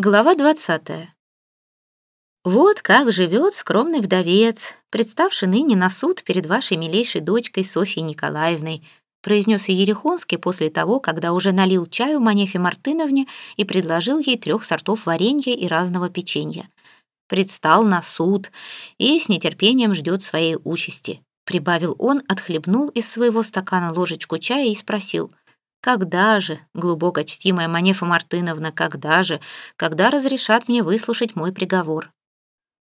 Глава 20. Вот как живет скромный вдовец, представший ныне на суд перед вашей милейшей дочкой Софьей Николаевной, произнес Ерехонский после того, когда уже налил чаю Манефе Мартыновне и предложил ей трех сортов варенья и разного печенья. Предстал на суд и с нетерпением ждет своей участи. Прибавил он, отхлебнул из своего стакана ложечку чая и спросил — когда же, глубоко чтимая Манефа Мартыновна, когда же, когда разрешат мне выслушать мой приговор?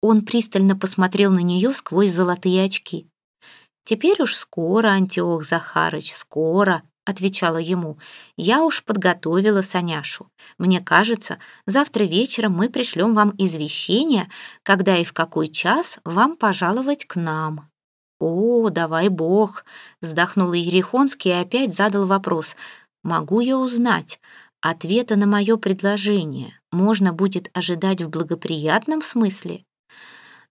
Он пристально посмотрел на нее сквозь золотые очки. «Теперь уж скоро, Антиох Захарыч, скоро», — отвечала ему. «Я уж подготовила Саняшу. Мне кажется, завтра вечером мы пришлем вам извещение, когда и в какой час вам пожаловать к нам». «О, давай бог!» — вздохнул Ерехонский и опять задал вопрос. «Могу я узнать, ответа на мое предложение можно будет ожидать в благоприятном смысле?»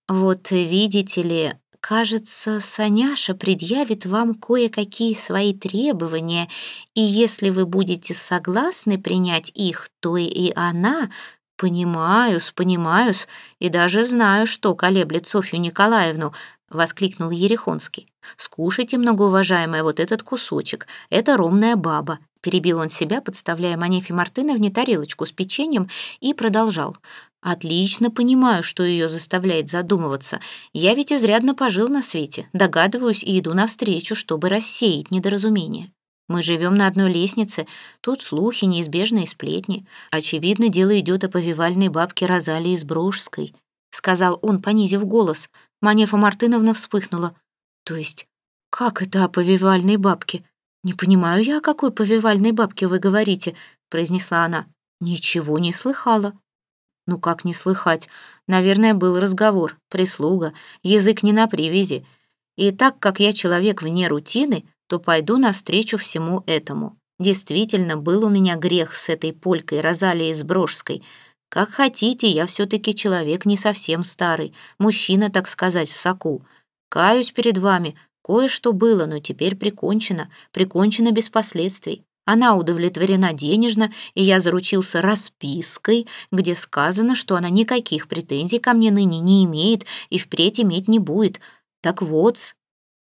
«Вот видите ли, кажется, Саняша предъявит вам кое-какие свои требования, и если вы будете согласны принять их, то и она «Понимаю-с, понимаю-с, и даже знаю, что колеблет Софью Николаевну», — воскликнул Ерехонский. «Скушайте, многоуважаемая, вот этот кусочек. Это ромная баба». Перебил он себя, подставляя Манефе Мартыновне тарелочку с печеньем, и продолжал. «Отлично понимаю, что ее заставляет задумываться. Я ведь изрядно пожил на свете, догадываюсь и иду навстречу, чтобы рассеять недоразумение. Мы живем на одной лестнице, тут слухи, неизбежные сплетни. Очевидно, дело идет о повивальной бабке Розалии из Брожской», — сказал он, понизив голос. Манефа Мартыновна вспыхнула. «То есть, как это о повивальной бабке? Не понимаю я, о какой повивальной бабке вы говорите», — произнесла она. «Ничего не слыхала». «Ну как не слыхать? Наверное, был разговор, прислуга, язык не на привязи. И так как я человек вне рутины, то пойду навстречу всему этому. Действительно, был у меня грех с этой полькой Розалией Сброжской. Как хотите, я все-таки человек не совсем старый, мужчина, так сказать, в соку. Каюсь перед вами, кое-что было, но теперь прикончено, прикончено без последствий. Она удовлетворена денежно, и я заручился распиской, где сказано, что она никаких претензий ко мне ныне не имеет и впредь иметь не будет. Так вот,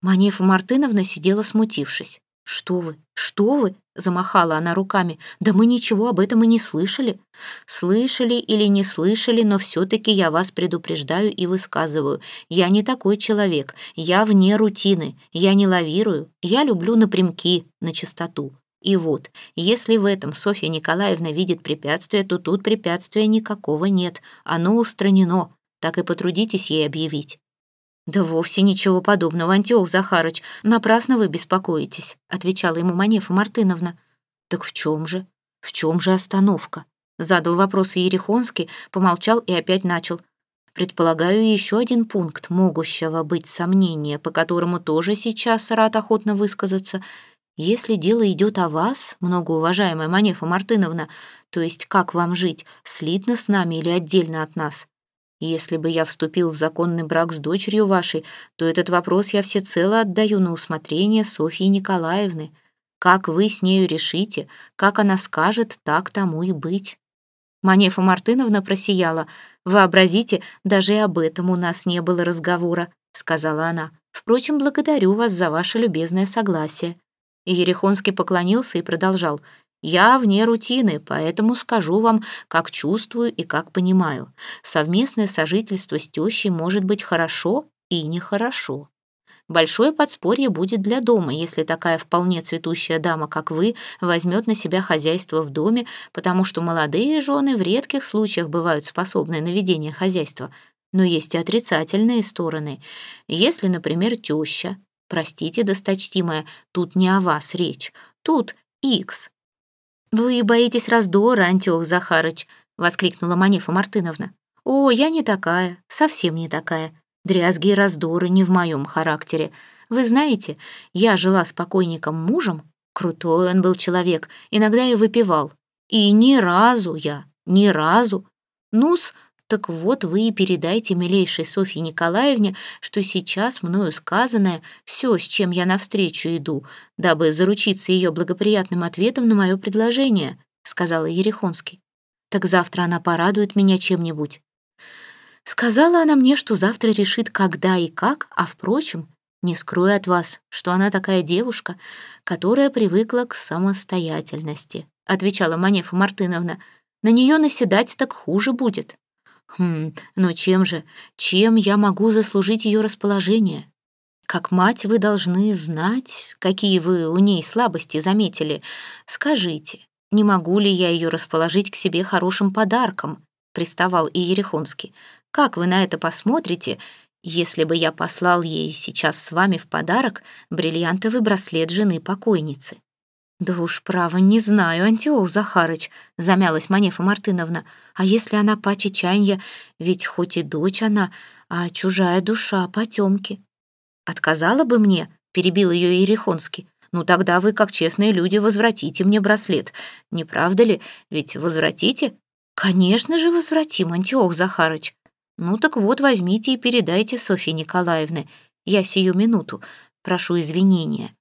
Манефа Мартыновна сидела смутившись. «Что вы? Что вы?» — замахала она руками. «Да мы ничего об этом и не слышали». «Слышали или не слышали, но все-таки я вас предупреждаю и высказываю. Я не такой человек. Я вне рутины. Я не лавирую. Я люблю напрямки, на чистоту. И вот, если в этом Софья Николаевна видит препятствие, то тут препятствия никакого нет. Оно устранено. Так и потрудитесь ей объявить. «Да вовсе ничего подобного, Антиох Захарыч. Напрасно вы беспокоитесь», — отвечала ему Манефа Мартыновна. «Так в чем же? В чем же остановка?» Задал вопрос Ерехонский, помолчал и опять начал. «Предполагаю еще один пункт могущего быть сомнения, по которому тоже сейчас рад охотно высказаться. Если дело идет о вас, многоуважаемая Манефа Мартыновна, то есть как вам жить, слитно с нами или отдельно от нас, если бы я вступил в законный брак с дочерью вашей, то этот вопрос я всецело отдаю на усмотрение Софьи Николаевны. Как вы с нею решите, как она скажет, так тому и быть». Манефа Мартыновна просияла. «Вообразите, даже и об этом у нас не было разговора», — сказала она. «Впрочем, благодарю вас за ваше любезное согласие». Ерехонский поклонился и продолжал. Я вне рутины, поэтому скажу вам, как чувствую и как понимаю. Совместное сожительство с тещей может быть хорошо и нехорошо. Большое подспорье будет для дома, если такая вполне цветущая дама, как вы, возьмет на себя хозяйство в доме, потому что молодые жены в редких случаях бывают способны на ведение хозяйства. Но есть и отрицательные стороны. Если, например, теща, простите, досточтимая, тут не о вас речь, тут X, «Вы боитесь раздора, Антиох Захарыч», — воскликнула Манефа Мартыновна. «О, я не такая, совсем не такая. Дрязги и раздоры не в моем характере. Вы знаете, я жила с покойником мужем, крутой он был человек, иногда и выпивал. И ни разу я, ни разу. Ну-с, так вот вы и передайте милейшей Софье Николаевне, что сейчас мною сказанное все, с чем я навстречу иду, дабы заручиться ее благоприятным ответом на мое предложение», — сказала Ерехонский. Так завтра она порадует меня чем-нибудь. Сказала она мне, что завтра решит, когда и как, а, впрочем, не скрою от вас, что она такая девушка, которая привыкла к самостоятельности, отвечала Манефа Мартыновна. На нее наседать так хуже будет. Хм, но чем же, чем я могу заслужить ее расположение? Как мать вы должны знать, какие вы у ней слабости заметили. Скажите, не могу ли я ее расположить к себе хорошим подарком? Приставал Ерехонский. Как вы на это посмотрите, если бы я послал ей сейчас с вами в подарок бриллиантовый браслет жены покойницы? «Да уж, право, не знаю, Антиох Захарыч», — замялась Манефа Мартыновна. «А если она по чечанья, ведь хоть и дочь она, а чужая душа потемки. «Отказала бы мне?» — перебил ее Ерехонский. «Ну тогда вы, как честные люди, возвратите мне браслет. Не правда ли? Ведь возвратите?» «Конечно же возвратим, Антиох Захарыч. Ну так вот, возьмите и передайте Софье Николаевне. Я сию минуту. Прошу извинения».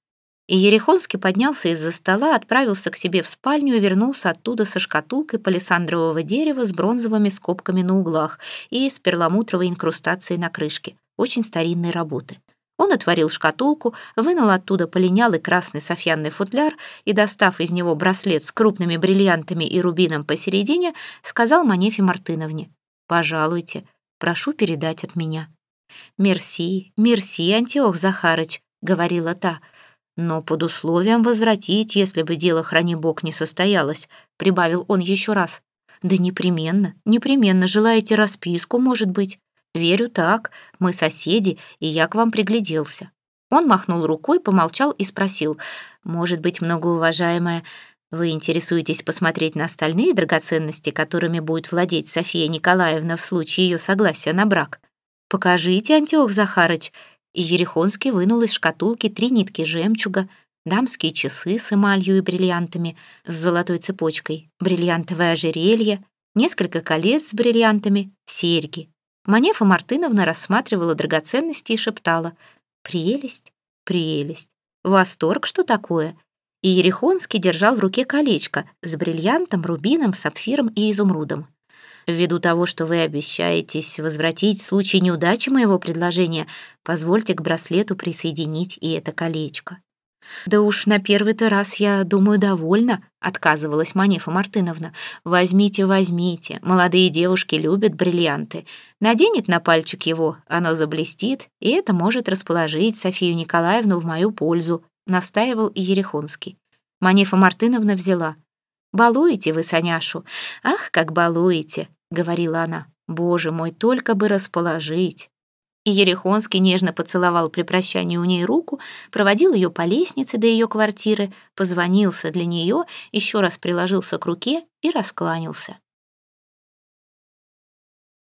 И Ерехонский поднялся из-за стола, отправился к себе в спальню и вернулся оттуда со шкатулкой палисандрового дерева с бронзовыми скобками на углах и с перламутровой инкрустацией на крышке, очень старинной работы. Он отворил шкатулку, вынул оттуда полинялый красный софьянный футляр и, достав из него браслет с крупными бриллиантами и рубином посередине, сказал Манефе Мартыновне, «Пожалуйте, прошу передать от меня». «Мерси, мерси, Антиох Захарыч», — говорила та, «но под условием возвратить, если бы дело, храни бог, не состоялось», — прибавил он еще раз. «Да непременно, непременно желаете расписку, может быть?» «Верю так. Мы соседи, и я к вам пригляделся». Он махнул рукой, помолчал и спросил, «Может быть, многоуважаемая, вы интересуетесь посмотреть на остальные драгоценности, которыми будет владеть София Николаевна в случае ее согласия на брак? Покажите, Антиох Захарыч». И Ерехонский вынул из шкатулки три нитки жемчуга, дамские часы с эмалью и бриллиантами, с золотой цепочкой, бриллиантовое ожерелье, несколько колец с бриллиантами, серьги. Манефа Мартыновна рассматривала драгоценности и шептала «Прелесть, прелесть, восторг, что такое?» И Ерехонский держал в руке колечко с бриллиантом, рубином, сапфиром и изумрудом. Ввиду того, что вы обещаетесь возвратить в случае неудачи моего предложения, позвольте к браслету присоединить и это колечко. «Да уж на первый-то раз, я думаю, довольна», — отказывалась Манефа Мартыновна. «Возьмите, возьмите, молодые девушки любят бриллианты. Наденет на пальчик его, оно заблестит, и это может расположить Софию Николаевну в мою пользу», — настаивал Ерехонский. Манефа Мартыновна взяла. «Балуете вы Саняшу? Ах, как балуете!» — говорила она. «Боже мой, только бы расположить!» и Ерехонский нежно поцеловал при прощании у ней руку, проводил ее по лестнице до ее квартиры, позвонился для нее, еще раз приложился к руке и раскланялся.